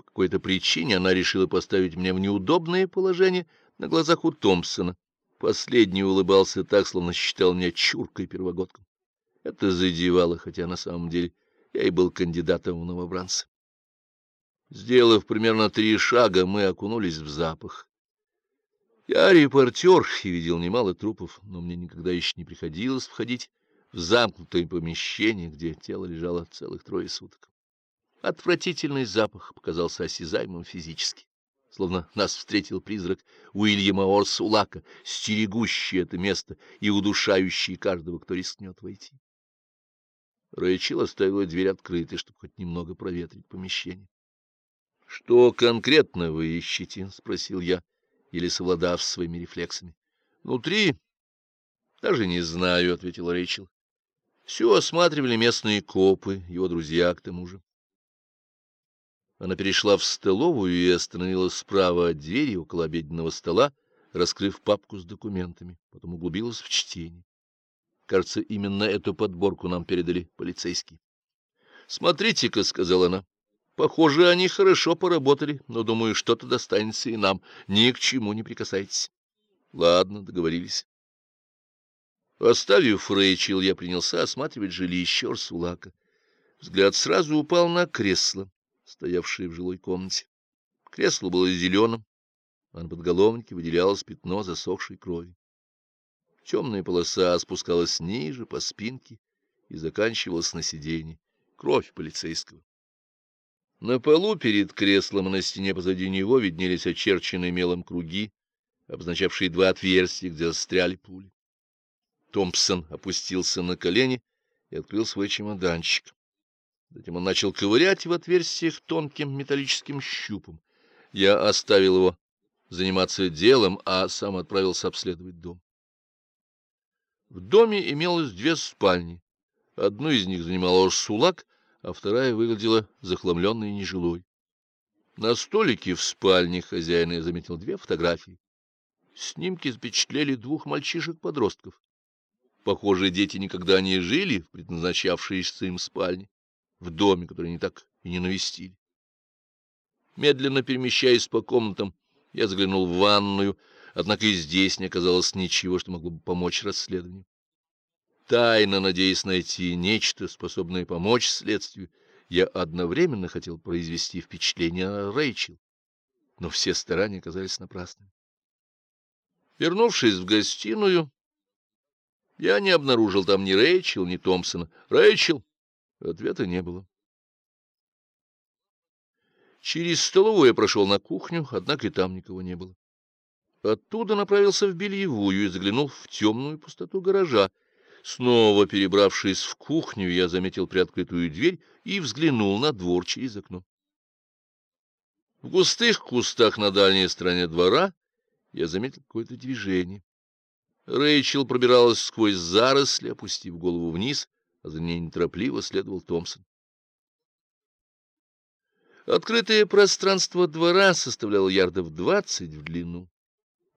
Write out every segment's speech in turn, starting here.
По какой-то причине она решила поставить меня в неудобное положение на глазах у Томпсона. Последний улыбался так, словно считал меня чуркой первогодком. Это задевало, хотя на самом деле я и был кандидатом в новобранца. Сделав примерно три шага, мы окунулись в запах. Я репортер и видел немало трупов, но мне никогда еще не приходилось входить в замкнутое помещение, где тело лежало целых трое суток. Отвратительный запах показался осязаемым физически, словно нас встретил призрак Уильяма Орсулака, стерегущий это место и удушающий каждого, кто рискнет войти. Рэйчел оставила дверь открытой, чтобы хоть немного проветрить помещение. — Что конкретно вы ищете? — спросил я, или совладав своими рефлексами. — Внутри? — Даже не знаю, — ответила Рэйчел. Все осматривали местные копы, его друзья к тому же. Она перешла в столовую и остановилась справа от двери около обеденного стола, раскрыв папку с документами, потом углубилась в чтение. Кажется, именно эту подборку нам передали полицейские. «Смотрите-ка», — сказала она, — «похоже, они хорошо поработали, но, думаю, что-то достанется и нам. Ни к чему не прикасайтесь». «Ладно, договорились». Оставив Рэйчел, я принялся осматривать жилище Орсулака. Взгляд сразу упал на кресло, стоявшее в жилой комнате. Кресло было зеленым, а на подголовнике выделялось пятно засохшей крови. Темная полоса спускалась ниже, по спинке, и заканчивалась на сиденье. Кровь полицейского. На полу перед креслом и на стене позади него виднелись очерченные мелом круги, обозначавшие два отверстия, где застряли пули. Томпсон опустился на колени и открыл свой чемоданчик. Затем он начал ковырять в отверстиях тонким металлическим щупом. Я оставил его заниматься делом, а сам отправился обследовать дом. В доме имелось две спальни. Одну из них занимал Орсулак, а вторая выглядела захламленной и нежилой. На столике в спальне хозяина я заметил две фотографии. Снимки запечатлели двух мальчишек-подростков. Похоже, дети никогда не жили в предназначавшейся им спальне, в доме, который они так и не навестили. Медленно перемещаясь по комнатам, я заглянул в ванную, Однако и здесь не оказалось ничего, что могло бы помочь расследованию. Тайно надеясь найти нечто, способное помочь следствию, я одновременно хотел произвести впечатление о Рэйчел, но все старания оказались напрасными. Вернувшись в гостиную, я не обнаружил там ни Рэйчел, ни Томпсона. Рэйчел? Ответа не было. Через столовую я прошел на кухню, однако и там никого не было. Оттуда направился в бельевую и заглянул в темную пустоту гаража. Снова перебравшись в кухню, я заметил приоткрытую дверь и взглянул на двор через окно. В густых кустах на дальней стороне двора я заметил какое-то движение. Рэйчел пробиралась сквозь заросли, опустив голову вниз, за ней неторопливо следовал Томпсон. Открытое пространство двора составляло ярдов двадцать в длину.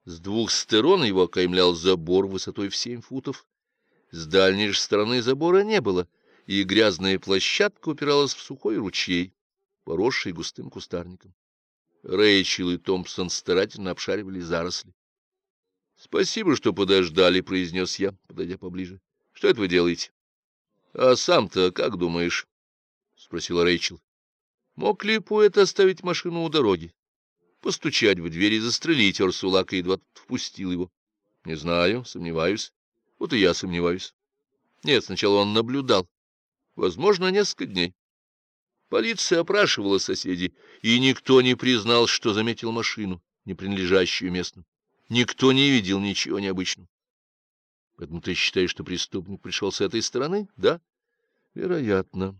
С двух сторон его окаймлял забор высотой в семь футов. С дальней же стороны забора не было, и грязная площадка упиралась в сухой ручей, поросший густым кустарником. Рэйчел и Томпсон старательно обшаривали заросли. — Спасибо, что подождали, — произнес я, подойдя поближе. — Что это вы делаете? — А сам-то как думаешь? — спросила Рэйчел. — Мог ли поэт оставить машину у дороги? постучать в дверь и застрелить Орсулака, едва впустил его. Не знаю, сомневаюсь. Вот и я сомневаюсь. Нет, сначала он наблюдал. Возможно, несколько дней. Полиция опрашивала соседей, и никто не признал, что заметил машину, не принадлежащую местным. Никто не видел ничего необычного. Поэтому ты считаешь, что преступник пришел с этой стороны? Да? Вероятно.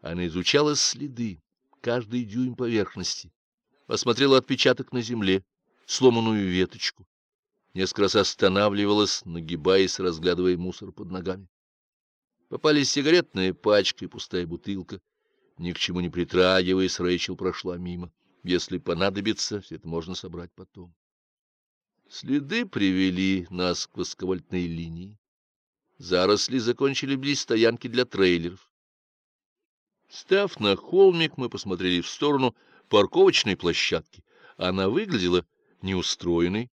Она изучала следы каждый дюйм поверхности, осмотрела отпечаток на земле, сломанную веточку, несколько раз останавливалась, нагибаясь, разглядывая мусор под ногами. Попались сигаретная пачка и пустая бутылка. Ни к чему не притрагиваясь, Рэйчел прошла мимо. Если понадобится, все это можно собрать потом. Следы привели нас к высоковольтной линии. Заросли закончили близ стоянки для трейлеров. Став на холмик, мы посмотрели в сторону парковочной площадки. Она выглядела неустроенной,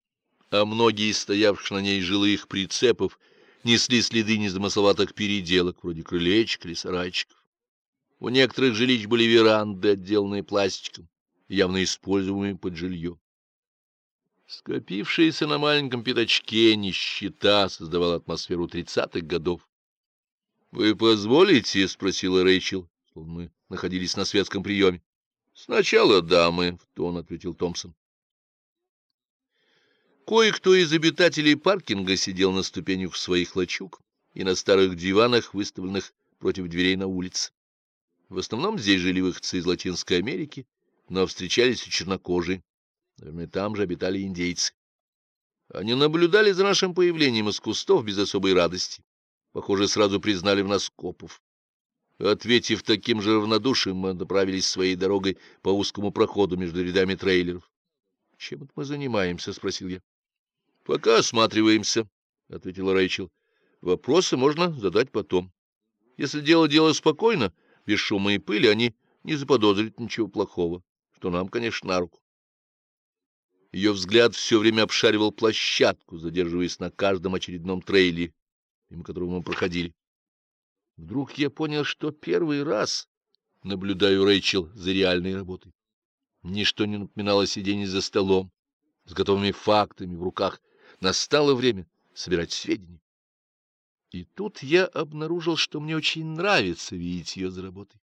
а многие из стоявших на ней жилых прицепов несли следы незамысловатых переделок, вроде крылечек или сарайчиков. У некоторых жилищ были веранды, отделанные пластиком, явно используемые под жилье. Скопившаяся на маленьком пятачке нищета создавала атмосферу тридцатых годов. — Вы позволите? — спросила Рэйчел, мы находились на светском приеме. — Сначала дамы, — в тон ответил Томпсон. Кое-кто из обитателей паркинга сидел на ступенях своих лачуг и на старых диванах, выставленных против дверей на улице. В основном здесь жили выходцы из Латинской Америки, но встречались и чернокожие. Наверное, там же обитали индейцы. Они наблюдали за нашим появлением из кустов без особой радости. Похоже, сразу признали в нас копов. Ответив таким же равнодушием, мы направились своей дорогой по узкому проходу между рядами трейлеров. — Чем это мы занимаемся? — спросил я. — Пока осматриваемся, — ответила Рэйчел. — Вопросы можно задать потом. Если дело дело спокойно, без шума и пыли, они не заподозрят ничего плохого, что нам, конечно, на руку. Ее взгляд все время обшаривал площадку, задерживаясь на каждом очередном трейле, мимо которого мы проходили. Вдруг я понял, что первый раз наблюдаю Рэйчел за реальной работой. Ничто не напоминало сидение за столом, с готовыми фактами в руках. Настало время собирать сведения. И тут я обнаружил, что мне очень нравится видеть ее за работой.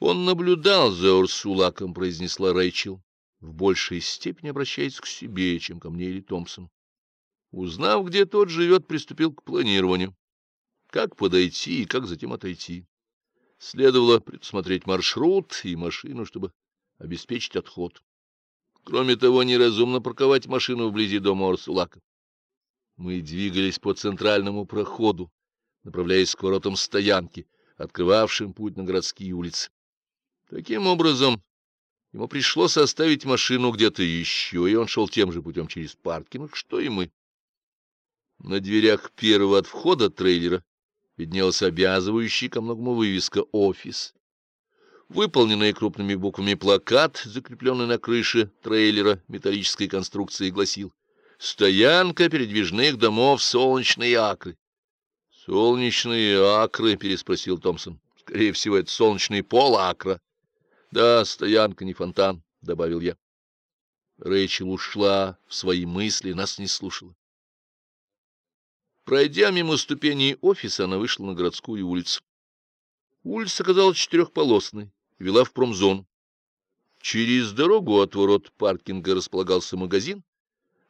Он наблюдал за Урсулаком, произнесла Рэйчел, в большей степени обращаясь к себе, чем ко мне или Томпсону. Узнав, где тот живет, приступил к планированию. Как подойти и как затем отойти. Следовало предусмотреть маршрут и машину, чтобы обеспечить отход. Кроме того, неразумно парковать машину вблизи дома Урсулака. Мы двигались по центральному проходу, направляясь к воротам стоянки, открывавшим путь на городские улицы. Таким образом, ему пришлось оставить машину где-то еще, и он шел тем же путем через паркинг, что и мы. На дверях первого от входа трейлера виднелась обязывающая ко многому вывеска «Офис». Выполненный крупными буквами плакат, закрепленный на крыше трейлера металлической конструкции, гласил Стоянка передвижных домов «Солнечные акры». «Солнечные акры?» — переспросил Томпсон. «Скорее всего, это солнечный пол акра». «Да, стоянка, не фонтан», — добавил я. Рэйчел ушла в свои мысли, нас не слушала. Пройдя мимо ступеней офиса, она вышла на городскую улицу. Улица оказалась четырехполосной, вела в промзону. Через дорогу от ворот паркинга располагался магазин,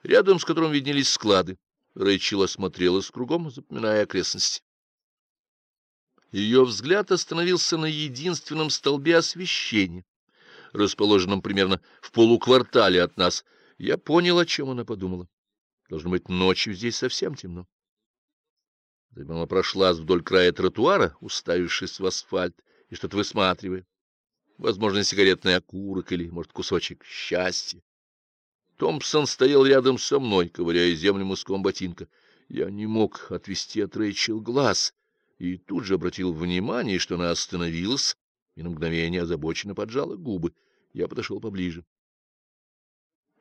рядом с которым виднелись склады. Рэйчел осмотрелась кругом, запоминая окрестности. Ее взгляд остановился на единственном столбе освещения, расположенном примерно в полуквартале от нас. Я понял, о чем она подумала. Должно быть, ночью здесь совсем темно. Она прошлась вдоль края тротуара, уставившись в асфальт и что-то высматривая. Возможно, сигаретный окурок или, может, кусочек счастья. Томпсон стоял рядом со мной, ковыряя землю мыском ботинка. Я не мог отвести от Рэйчел глаз и тут же обратил внимание, что она остановилась и на мгновение озабоченно поджала губы. Я подошел поближе.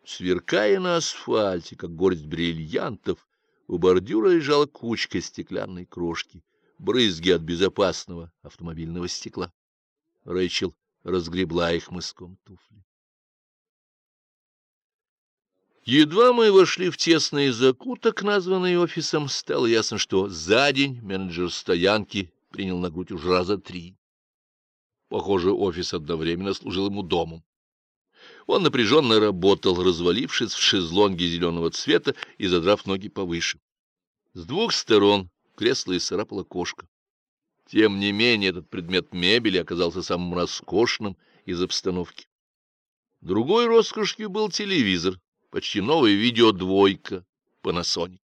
Сверкая на асфальте, как горсть бриллиантов, у бордюра лежала кучка стеклянной крошки, брызги от безопасного автомобильного стекла. Рэйчел разгребла их мыском туфли. Едва мы вошли в тесный закуток, названный офисом, стало ясно, что за день менеджер стоянки принял на грудь уже раза три. Похоже, офис одновременно служил ему домом. Он напряженно работал, развалившись в шезлонге зеленого цвета и задрав ноги повыше. С двух сторон кресло исцарапала кошка. Тем не менее, этот предмет мебели оказался самым роскошным из обстановки. Другой роскошью был телевизор, почти новая видеодвойка Panasonic.